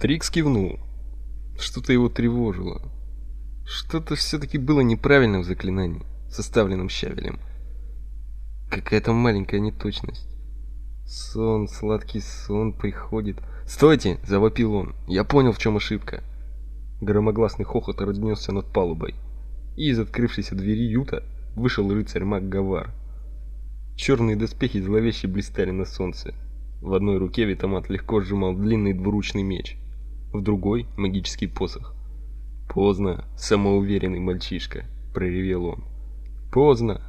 Трикс кивнул. Что-то его тревожило. Что-то все-таки было неправильно в заклинании, составленном Щавелем. Какая-то маленькая неточность. Сон, сладкий сон приходит. «Стойте!» – завопил он. «Я понял, в чем ошибка». Громогласный хохот разнесся над палубой. И из открывшейся двери юта вышел рыцарь Мак Гавар. Черные доспехи зловеще блистали на солнце. В одной руке Витамат легко сжимал длинный двуручный меч, в другой — магический посох. «Поздно, самоуверенный мальчишка», — проревел он. «Поздно!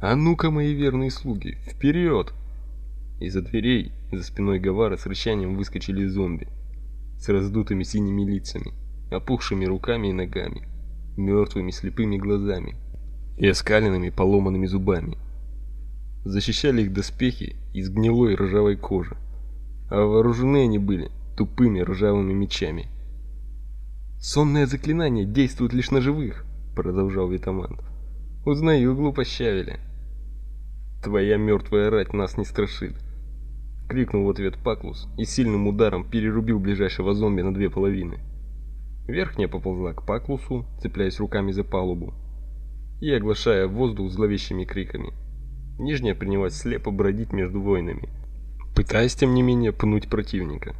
А ну-ка, мои верные слуги, вперед!» Из-за дверей, за спиной Гавара с рычанием выскочили зомби. С раздутыми синими лицами, опухшими руками и ногами, мертвыми слепыми глазами и оскаленными поломанными зубами. Защищали их доспехи из гнилой ржавой кожи, а вооружены они были тупыми ржавыми мечами. «Сонное заклинание действует лишь на живых», — продолжал Витамант. «Узнаю глупость Щавеля». «Твоя мертвая рать нас не страшит», — крикнул в ответ Паклус и сильным ударом перерубил ближайшего зомби на две половины. Верхняя поползла к Паклусу, цепляясь руками за палубу и оглашая воздух зловещими криками. Нижняя принялась слепо бродить между воинами, пытаясь тем не менее пнуть противника.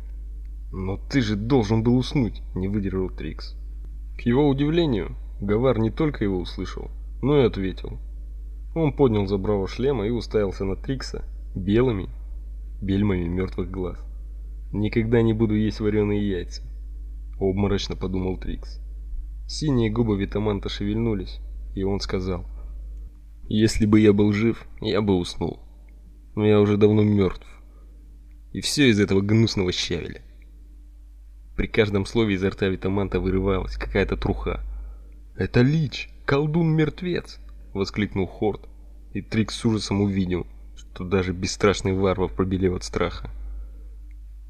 «Но ты же должен был уснуть», — не выдержал Трикс. К его удивлению, Гавар не только его услышал, но и ответил. Он поднял забраво шлема и уставился на Трикса белыми бельмами мертвых глаз. «Никогда не буду есть вареные яйца», — обморочно подумал Трикс. Синие губы Витаманта шевельнулись, и он сказал, «Если бы я был жив, я бы уснул. Но я уже давно мертв. И все из этого гнусного щавеля». При каждом слове изо рта Витаманта вырывалась какая-то труха. «Это Лич, колдун-мертвец!» — воскликнул Хорд, и Трикс с ужасом увидел, что даже бесстрашный варвар пробелел от страха.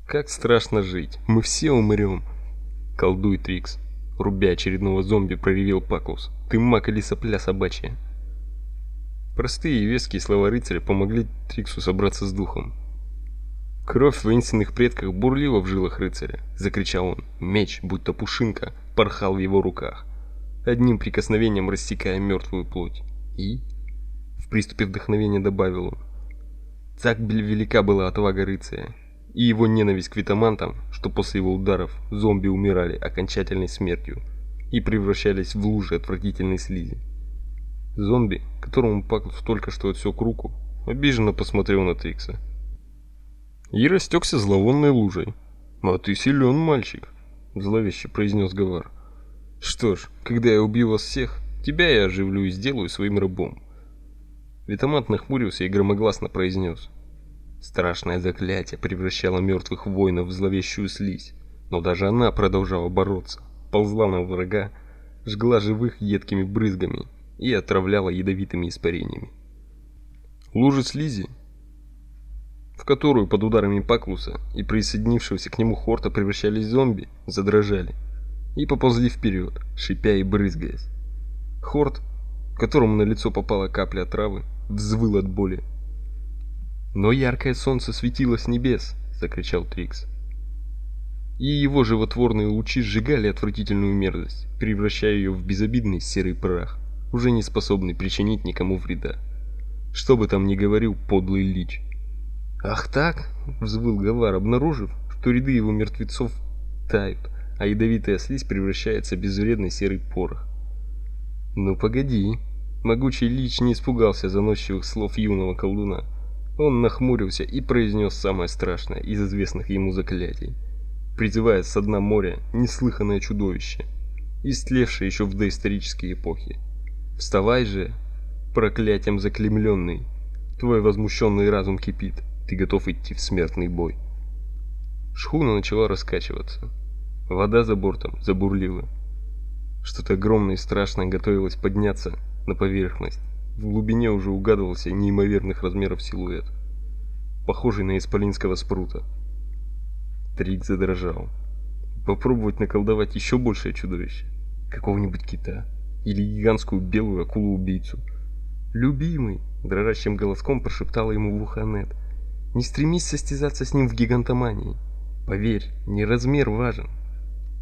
«Как страшно жить! Мы все умрем!» «Колдуй, Трикс!» Рубя очередного зомби, проревел Паклус. «Ты маг или сопля собачья!» Простые и веские слова рыцаря помогли Триксу собраться с духом. Кровь в воинственных предках бурлила в жилах рыцаря, закричал он. Меч, будто пушинка, порхал в его руках, одним прикосновением рассекая мертвую плоть. И в приступе вдохновения добавил он: так велика была отвага рыцаря и его ненависть к витамантам, что после его ударов зомби умирали окончательной смертью и превращались в лужи отвратительной слизи. Зомби, которому Паклус только что отсек руку, обиженно посмотрел на Трикса и растекся зловонной лужей. «А ты силен, мальчик», — зловеще произнес Гавар. «Что ж, когда я убью вас всех, тебя я оживлю и сделаю своим рабом». Витамант нахмурился и громогласно произнес. Страшное заклятие превращало мертвых воинов в зловещую слизь, но даже она продолжала бороться, ползла на врага, жгла живых едкими брызгами и отравляла ядовитыми испарениями. Лужи слизи которую под ударами Паклуса и присоединившегося к нему Хорта превращались в зомби, задрожали и поползли вперед, шипя и брызгаясь. Хорт, которому на лицо попала капля отравы, взвыл от боли. «Но яркое солнце светило с небес!» — закричал Трикс. И его животворные лучи сжигали отвратительную мерзость, превращая ее в безобидный серый прах, уже не способный причинить никому вреда. Что бы там ни говорил подлый лич. «Ах так?» — взвыл Гавар, обнаружив, что ряды его мертвецов тают, а ядовитая слизь превращается в безвредный серый порох. «Ну погоди!» Могучий Лич не испугался заносчивых слов юного колдуна. Он нахмурился и произнес самое страшное из известных ему заклятий, призывая с дна моря неслыханное чудовище, истлевшее еще в доисторические эпохи. «Вставай же, проклятием заклемленный, твой возмущенный разум кипит, ты готов идти в смертный бой. Шхуна начала раскачиваться. Вода за бортом забурлила. Что-то огромное и страшное готовилось подняться на поверхность. В глубине уже угадывался неимоверных размеров силуэт, похожий на исполинского спрута. Трик задрожал. Попробовать наколдовать еще большее чудовище, какого-нибудь кита или гигантскую белую акулу-убийцу. «Любимый!» — дрожащим голоском прошептала ему в ухо Нет. Не стремись состязаться с ним в гигантомании. Поверь, не размер важен.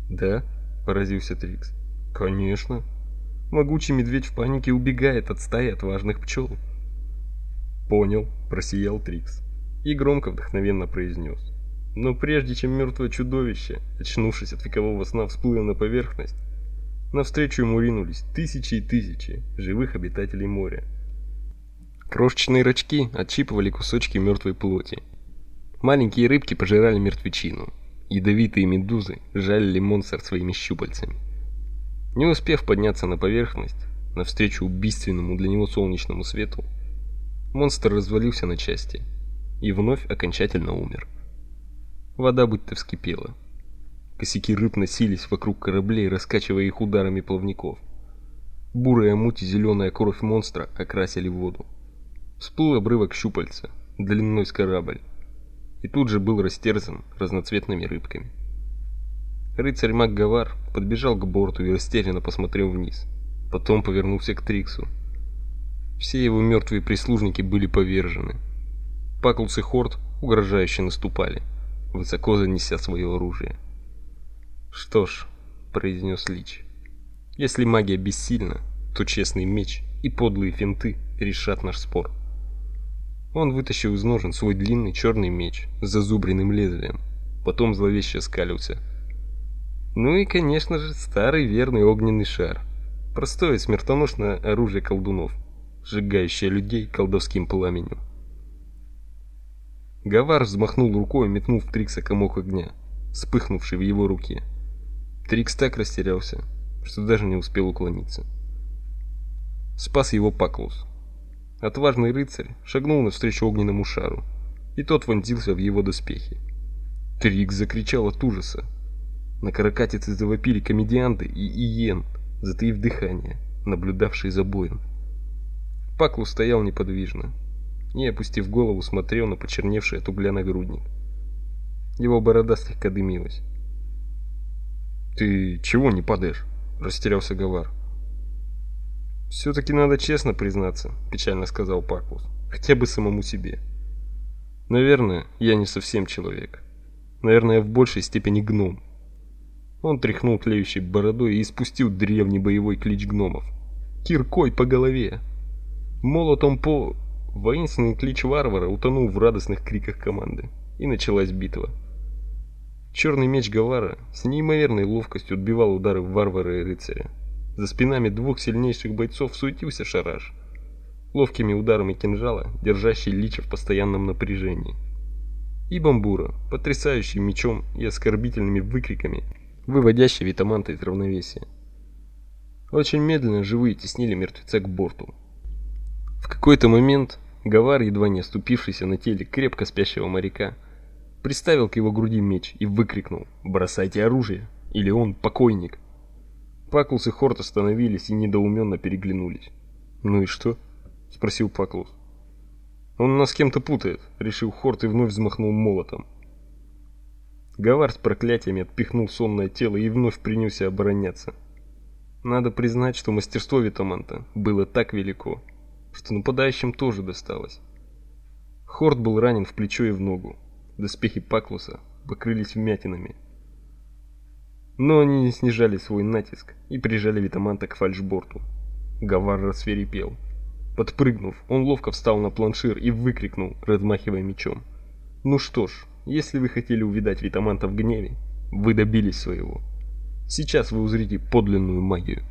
Да? Поразился Трикс. Конечно. Могучий медведь в панике убегает от стаи отважных пчел. Понял, просиял Трикс и громко вдохновенно произнес. Но прежде чем мертвое чудовище, очнувшись от векового сна, всплыло на поверхность, навстречу ему ринулись тысячи и тысячи живых обитателей моря. Крошечные рачки отщипывали кусочки мертвой плоти. Маленькие рыбки пожирали мертвечину. Ядовитые медузы жалили монстр своими щупальцами. Не успев подняться на поверхность, навстречу убийственному для него солнечному свету, монстр развалился на части и вновь окончательно умер. Вода будто вскипела. Косяки рыб носились вокруг кораблей, раскачивая их ударами плавников. Бурая муть и зеленая кровь монстра окрасили воду. Всплыл обрывок щупальца, длиной с корабль, и тут же был растерзан разноцветными рыбками. Рыцарь Макгавар подбежал к борту и растерянно посмотрел вниз. Потом повернулся к Триксу. Все его мертвые прислужники были повержены. Паклус и Хорт угрожающе наступали, высоко занеся свое оружие. «Что ж», — произнес Лич, — «если магия бессильна, то честный меч и подлые финты решат наш спор». Он вытащил из ножен свой длинный черный меч с зазубренным лезвием, потом зловеще скалился. Ну и, конечно же, старый верный огненный шар. Простое смертоносное оружие колдунов, сжигающее людей колдовским пламенем. Гавар взмахнул рукой и метнул в Трикса комок огня, вспыхнувший в его руке. Трикс так растерялся, что даже не успел уклониться. Спас его Паклус. Отважный рыцарь шагнул навстречу огненному шару, и тот вонзился в его доспехи. Трикс закричал от ужаса. На каракатице завопили комедианты и иен, затаив дыхание, наблюдавшие за боем. Паклу стоял неподвижно и, опустив голову, смотрел на почерневший от угля нагрудник. Его борода слегка дымилась. «Ты чего не падаешь?» – растерялся Гавар. «Все-таки надо честно признаться», – печально сказал Паклус. «Хотя бы самому себе. Наверное, я не совсем человек. Наверное, в большей степени гном». Он тряхнул тлеющей бородой и испустил древний боевой клич гномов. «Киркой по голове!» Молотом по... Воинственный клич варвара утонул в радостных криках команды. И началась битва. Черный меч Гавара с неимоверной ловкостью отбивал удары варвара и рыцаря. За спинами двух сильнейших бойцов суетился Шараш, ловкими ударами кинжала, держащий Лича в постоянном напряжении. И Бамбура, потрясающий мечом и оскорбительными выкриками, выводящий Витаманта из равновесия. Очень медленно живые теснили мертвеца к борту. В какой-то момент Гавар, едва не оступившийся на теле крепко спящего моряка, приставил к его груди меч и выкрикнул «Бросайте оружие, или он покойник!» Паклус и Хорт остановились и недоуменно переглянулись. «Ну и что?» — спросил Паклус. «Он нас кем-то путает», — решил Хорт и вновь взмахнул молотом. Гавар с проклятиями отпихнул сонное тело и вновь принялся обороняться. Надо признать, что мастерство Витаманта было так велико, что нападающим тоже досталось. Хорт был ранен в плечо и в ногу. Доспехи Паклуса покрылись вмятинами. Но они не снижали свой натиск и прижали Витаманта к фальшборту. Гавар рассверепел. Подпрыгнув, он ловко встал на планшир и выкрикнул, размахивая мечом. «Ну что ж, если вы хотели увидать Витаманта в гневе, вы добились своего. Сейчас вы узрите подлинную магию».